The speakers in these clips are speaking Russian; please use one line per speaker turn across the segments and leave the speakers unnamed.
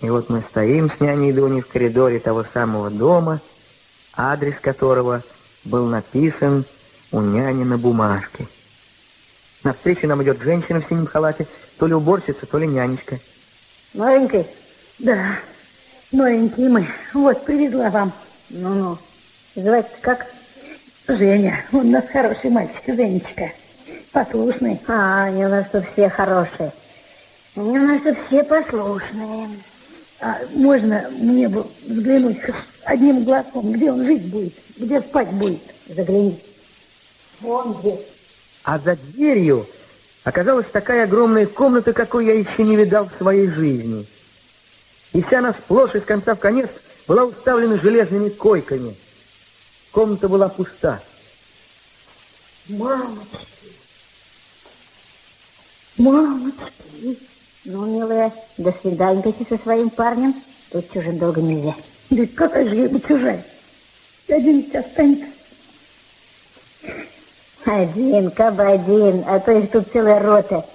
И вот мы стоим с няней Дуней в коридоре того самого дома, адрес которого был написан у няни на бумажке. Навстречу нам идет женщина в синем халате, то ли уборщица, то ли нянечка.
Новенький?
Да, новенький мы. Вот, привезла вам.
Ну-ну. Звать как?
Женя. Он у нас хороший мальчик, Женечка. Послушный.
А, они у нас тут все хорошие. Они у нас тут все послушные.
А можно мне бы взглянуть одним глазком, где он жить будет, где спать будет?
Загляни. Вон здесь.
А за дверью оказалась такая огромная комната, какой я еще не видал в своей жизни. И вся она сплошь из конца в конец была уставлена железными койками. Комната была пуста.
Мамочки! Мамочки!
Ну, милая, до свидания со своим парнем. Тут чужим долго нельзя.
Да какая же я бы чужая? Один ведь останется.
Один, кабы один, а то их тут целая рота.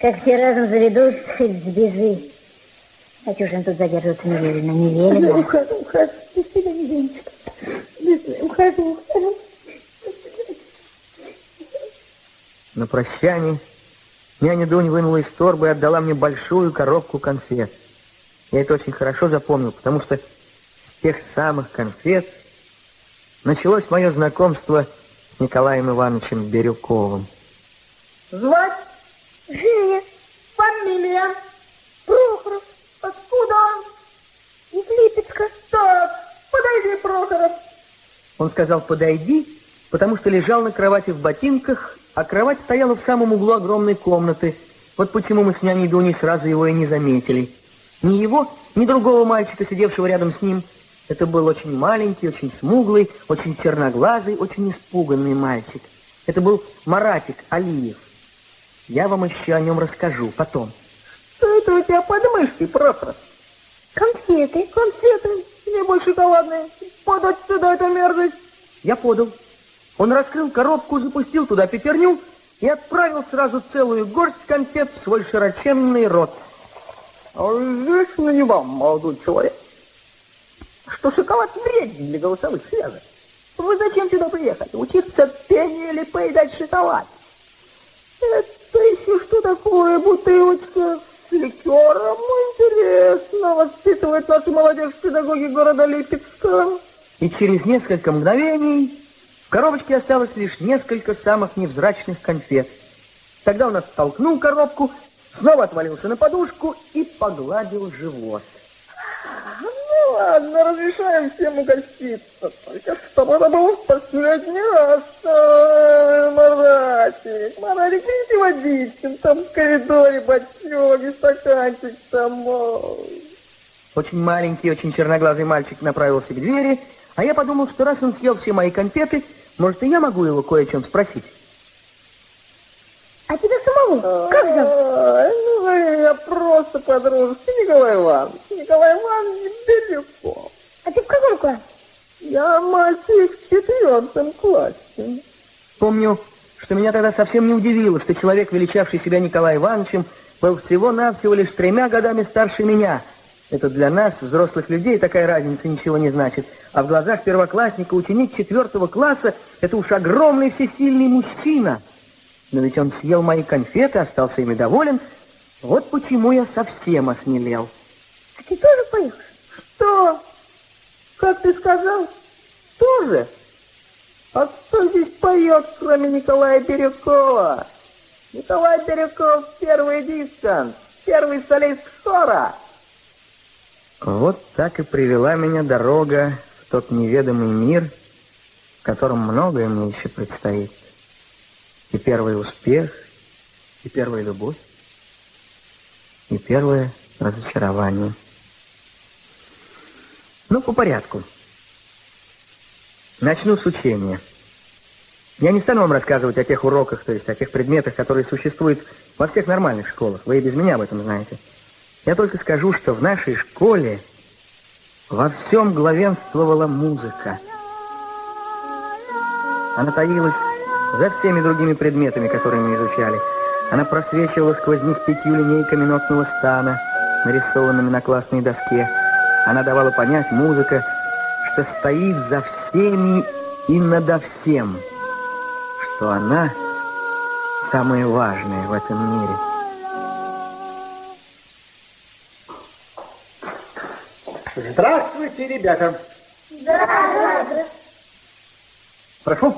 Как все разом заведут, хоть сбежи. А чужим тут задерживаться не велено, не велено.
Я ухожу, ухожу. До свидания, Денечка. До свидания, ухожу, ухожу.
На прощание няня Дунь вынула из торбы и отдала мне большую коробку конфет. Я это очень хорошо запомнил, потому что с тех самых конфет началось мое знакомство с Николаем Ивановичем Бирюковым.
Звать? Женя. Фамилия? Прохоров. Откуда он? Из Липецка. Так, подойди, Прохоров.
Он сказал «подойди», потому что лежал на кровати в ботинках, а кровать стояла в самом углу огромной комнаты. Вот почему мы с няней Дуней сразу его и не заметили. Ни его, ни другого мальчика, сидевшего рядом с ним. Это был очень маленький, очень смуглый, очень черноглазый, очень испуганный мальчик. Это был Маратик Алиев. Я вам еще о нем расскажу потом.
Что это у тебя под мышкой, Прохоров?
Конфеты.
Конфеты, небось шоколадные. Подать сюда эту мерзость.
Я подал. Он раскрыл коробку, запустил туда пятерню и отправил сразу целую горсть конфет в свой широченный рот.
Известно не вам, молодой человек, что шоколад вреден для голосовых связок. Вы зачем сюда приехали? Учиться пению или поедать шоколад? Это еще что такое бутылочка с ликером? Интересно, воспитывает нашу молодежь в педагоге города Липецка.
И через несколько мгновений в коробочке осталось лишь несколько самых невзрачных конфет. Тогда он оттолкнул коробку, снова отвалился на подушку и погладил живот.
Ну ладно, разрешаем всем угоститься. Только чтобы это было в последний раз. Ай, Маратик, Маратик, принеси водички. Там в коридоре бочок и стаканчик там.
Очень маленький, очень черноглазый мальчик направился к двери, а я подумал, что раз он съел все мои конфеты, может, и я могу его кое о чем спросить.
А тебя самого как зовут?
Ай, ну, меня просто по-дружески, Николай Иванович. Николай Иванович Бирюков.
А ты в каком классе?
Я мальчик в четвертом классе.
Помню, что меня тогда совсем не удивило, что человек, величавший себя Николаем Ивановичем, был всего-навсего лишь тремя годами старше меня. Это для нас, взрослых людей, такая разница ничего не значит. А в глазах первоклассника ученик четвертого класса — это уж огромный всесильный мужчина. Но ведь он съел мои конфеты, остался ими доволен. Вот почему я совсем осмелел.
А ты тоже поешь?
Что? Как ты сказал? Тоже? А кто здесь поет, кроме Николая Бирюкова? Николай Бирюков первый дискант, первый солист хора.
Вот так и привела меня дорога в тот неведомый мир, в котором многое мне еще предстоит. И первый успех, и первая любовь, и первое разочарование. Ну, по порядку. Начну с учения. Я не стану вам рассказывать о тех уроках, то есть о тех предметах, которые существуют во всех нормальных школах. Вы и без меня об этом знаете. Я только скажу, что в нашей школе во всем главенствовала музыка. Она таилась за всеми другими предметами, которые мы изучали. Она просвечивала сквозь них пятью линейками нотного стана, нарисованными на классной доске. Она давала понять, музыка, что стоит за всеми и надо всем, что она самое важное в этом мире.
Здравствуйте, ребята.
Здравствуйте.
Прошу.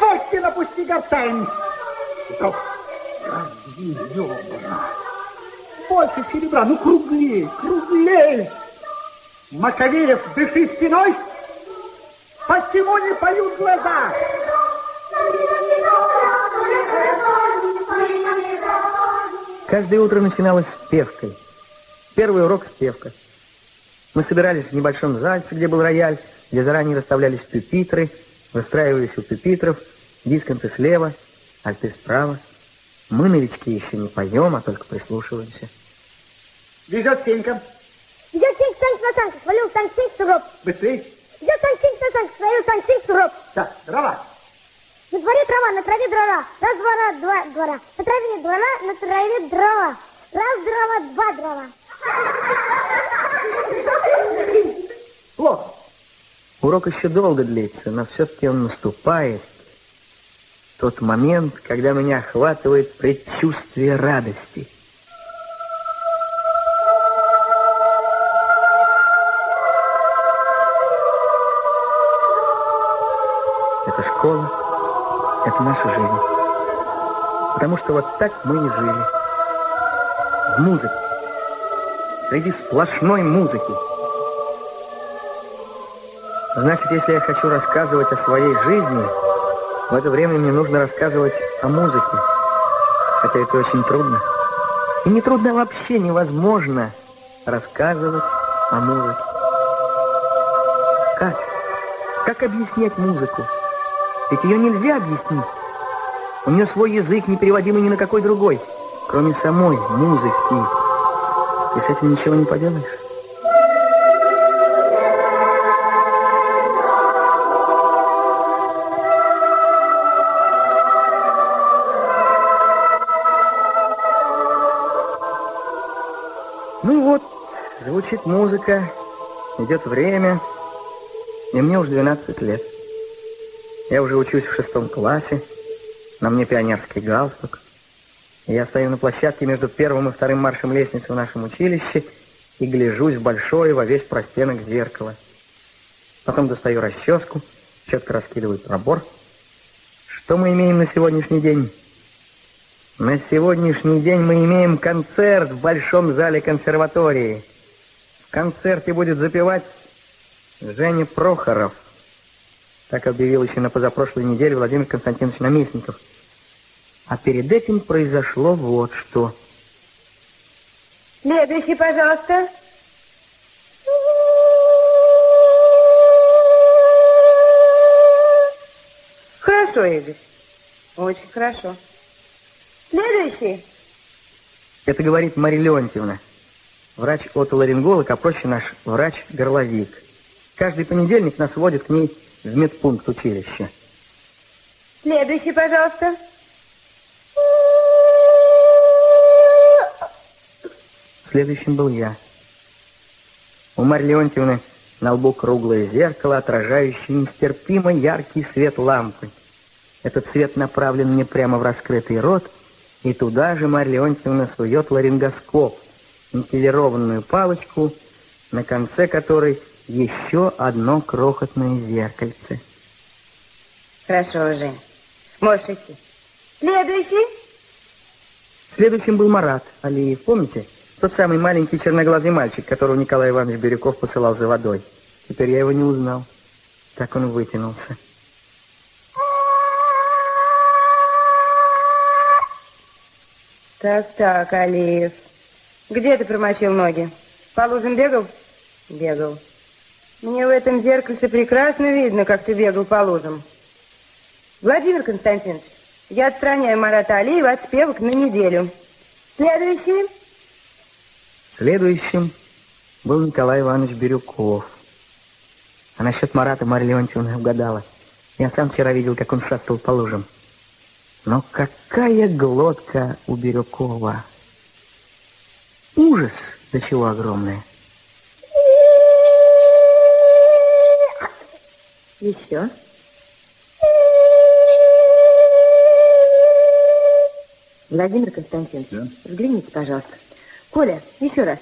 Пойте напусти гортань. Разъебано. Больше серебра, ну круглей, круглей. Маковеев, дыши спиной. Почему не поют глаза?
Каждое утро начиналось с певкой. Первый урок — спевка. Мы собирались в небольшом зальце, где был рояль, где заранее расставлялись пюпитры, выстраивались у пюпитров, дисконты слева, альты справа. Мы, новички, еще не поем, а только прислушиваемся.
Везет Сенька.
Синг танк на танк, свалил танк суроп.
Быстрей.
Танк Синг на свалил танк Синг суроп.
Так, дрова.
На дворе трава, на траве дрова. Раз, двора, два, двора. На траве двора, на траве дрова. Раз дрова, два дрова.
Плохо.
Урок еще долго длится, но все-таки он наступает. Тот момент, когда меня охватывает предчувствие радости. Потому что вот так мы и жили. В музыке. Среди сплошной музыки. Значит, если я хочу рассказывать о своей жизни, в это время мне нужно рассказывать о музыке. Хотя это очень трудно. И не трудно вообще, невозможно рассказывать о музыке. Как? Как объяснять музыку? Ведь ее нельзя объяснить. У нее свой язык, не переводимый ни на какой другой, кроме самой музыки. И с этим ничего не поделаешь. Ну вот, звучит музыка, идет время, и мне уже 12 лет. Я уже учусь в шестом классе, на мне пионерский галстук. Я стою на площадке между первым и вторым маршем лестницы в нашем училище и гляжусь в большое во весь простенок зеркало. Потом достаю расческу, четко раскидываю пробор. Что мы имеем на сегодняшний день? На сегодняшний день мы имеем концерт в большом зале консерватории. В концерте будет запевать Женя Прохоров. Так объявил еще на позапрошлой неделе Владимир Константинович Наместников. А перед этим произошло вот что.
Следующий, пожалуйста. Хорошо, Игорь. Очень хорошо. Следующий.
Это говорит Мария Леонтьевна, врач-отоларинголог, а проще наш врач-горловик. Каждый понедельник нас водит к ней в медпункт училища.
Следующий, пожалуйста.
Следующим был я. У Марьи Леонтьевны на лбу круглое зеркало, отражающее нестерпимо яркий свет лампы. Этот свет направлен мне прямо в раскрытый рот, и туда же Марья Леонтьевна сует ларингоскоп, никелированную палочку, на конце которой еще одно крохотное зеркальце.
Хорошо уже. Можешь идти. Следующий.
Следующим был Марат Алиев. Помните? Тот самый маленький черноглазый мальчик, которого Николай Иванович Бирюков посылал за водой. Теперь я его не узнал. Так он вытянулся.
Так, так, Алиев. Где ты промочил ноги? По лужам бегал? Бегал. Мне в этом зеркальце прекрасно видно, как ты бегал по лужам. Владимир Константинович, я отстраняю Марата Алиева от спевок на неделю. Следующий.
Следующим был Николай Иванович Бирюков. А насчет Марата Марья Леонтьевна угадала. Я сам вчера видел, как он шастал по лужам. Но какая глотка у Бирюкова! Ужас, до чего огромная.
Еще. Владимир Константинович,
Да?
взгляните, пожалуйста. Коля, еще раз.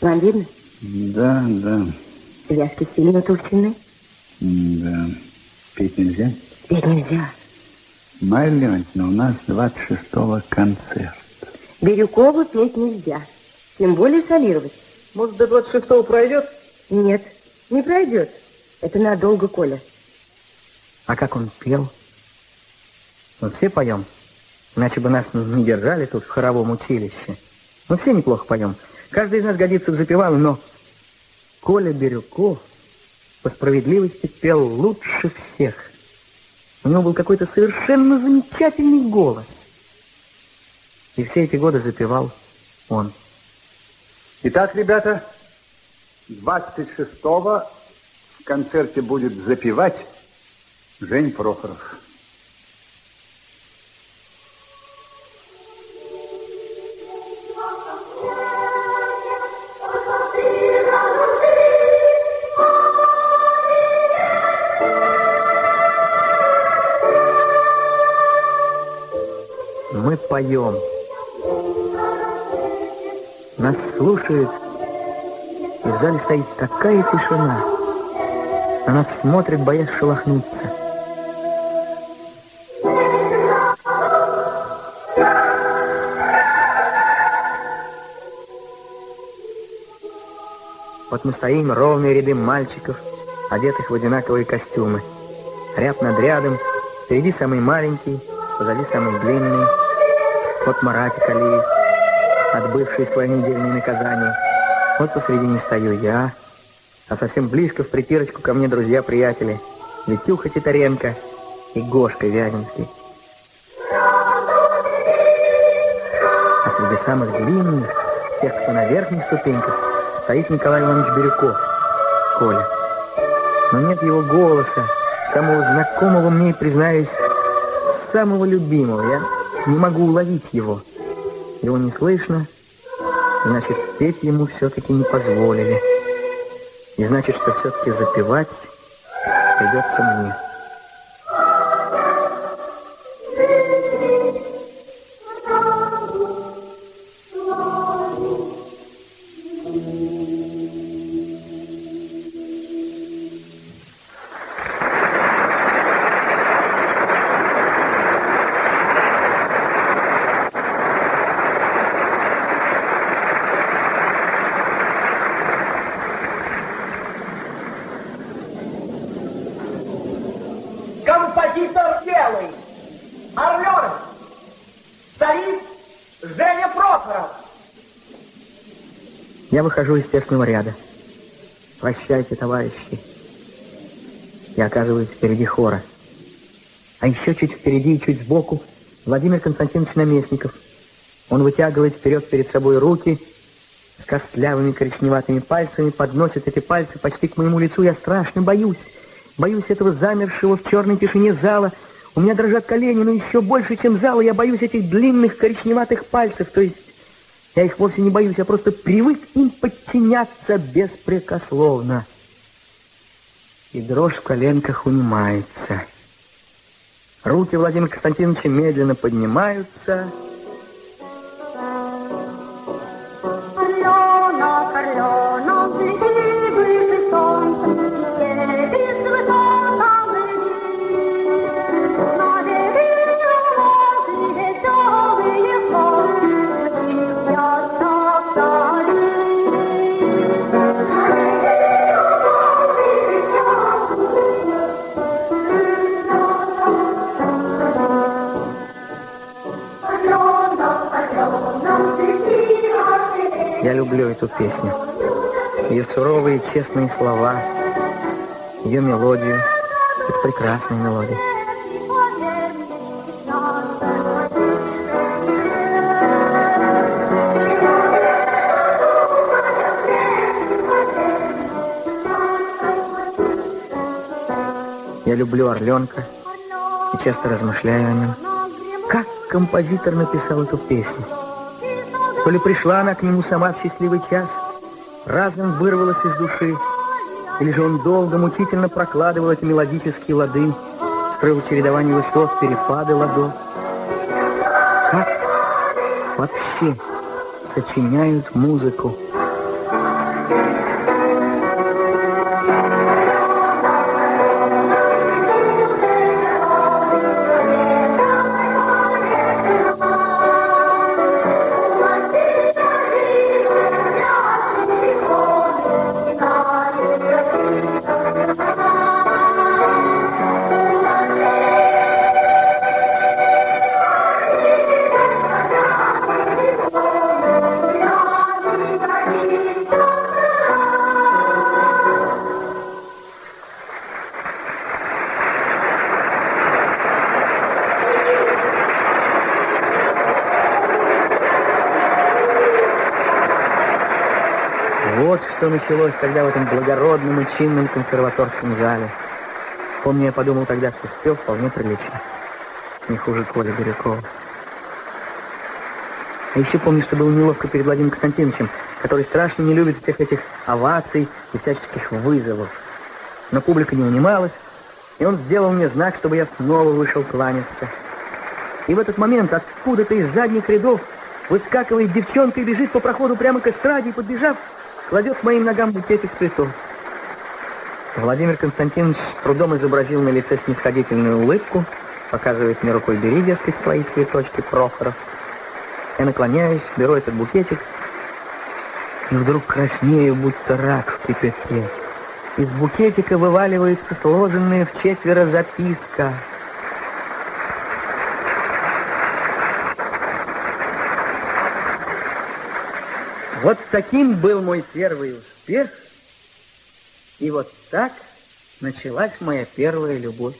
Вам видно?
Да, да,
Связки сильно толщины.
да. Петь нельзя?
Петь нельзя.
Майя Леонтьевна, у нас 26-го концерт.
Бирюкову петь нельзя. Тем более солировать.
Может, до 26-го пройдет?
Нет, не пройдет. Это надолго, Коля.
А как он пел? Мы все поем. Иначе бы нас не, держали тут в хоровом училище. Мы все неплохо поем. Каждый из нас годится в запевалу, но Коля Бирюков по справедливости пел лучше всех. У него был какой-то совершенно замечательный голос. И все эти годы запевал он.
Итак, ребята, 26-го в концерте будет запевать Жень Прохоров.
Мы поем. Нас слушают, и в зале стоит такая тишина. На нас смотрят, боясь шелохнуться. Вот мы стоим, ровные ряды мальчиков, одетых в одинаковые костюмы. Ряд над рядом, впереди самый маленький, позади самый длинный. Вот Маратик Алиев, отбывший свое недельное наказание. Вот посредине стою я, а совсем близко в притирочку ко мне друзья-приятели. Витюха Титаренко и Гошка Вяземский. А среди самых длинных, тех, кто на верхних ступеньках, стоит Николай Иванович Бирюков, Коля. Но нет его голоса, самого знакомого мне, признаюсь, самого любимого. Я не могу уловить его. Его не слышно, значит, петь ему все-таки не позволили. И значит, что все-таки запевать придется мне. Выхожу из тесного ряда. Прощайте, товарищи. Я оказываюсь впереди хора. А еще чуть впереди и чуть сбоку Владимир Константинович Наместников. Он вытягивает вперед перед собой руки с костлявыми коричневатыми пальцами, подносит эти пальцы почти к моему лицу. Я страшно боюсь. Боюсь этого замершего в черной тишине зала. У меня дрожат колени, но еще больше, чем зала, я боюсь этих длинных коричневатых пальцев. То есть я их вовсе не боюсь, я просто привык им подчиняться беспрекословно. И дрожь в коленках унимается. Руки Владимира Константиновича медленно поднимаются. Я люблю эту песню. Ее суровые честные слова, ее мелодию. Это прекрасная мелодия. Я люблю Орленка и часто размышляю о нем. Как композитор написал эту песню? То ли пришла она к нему сама в счастливый час, разом вырвалась из души, или же он долго, мучительно прокладывал эти мелодические лады, строил чередование высот, перепады ладов. Как вообще сочиняют музыку? Началось тогда в этом благородном и чинном консерваторском зале. Помню, я подумал тогда, что спел вполне прилично. Не хуже Коля Бирюкова. А еще помню, что было неловко перед Владимиром Константиновичем, который страшно не любит всех этих оваций и всяческих вызовов. Но публика не унималась, и он сделал мне знак, чтобы я снова вышел кланяться. И в этот момент откуда-то из задних рядов выскакивает девчонка и бежит по проходу прямо к эстраде, и, подбежав, кладет моим ногам букетик цветов. Владимир Константинович трудом изобразил на лице снисходительную улыбку, показывает мне рукой «бери, дескать, свои цветочки, Прохоров». Я наклоняюсь, беру этот букетик, и вдруг краснею, будто рак в кипятке. Из букетика вываливается сложенная в четверо записка. Вот таким был мой первый успех, и вот так началась моя первая любовь.